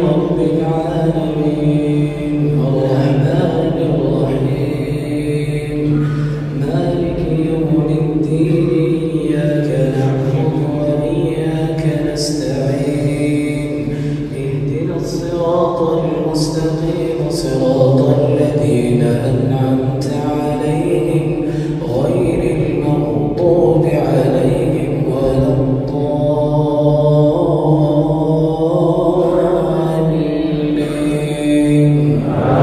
não há bem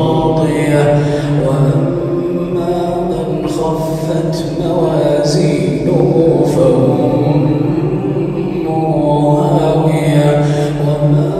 راضية وأما من خفت موازينه فأمه هاوية. وما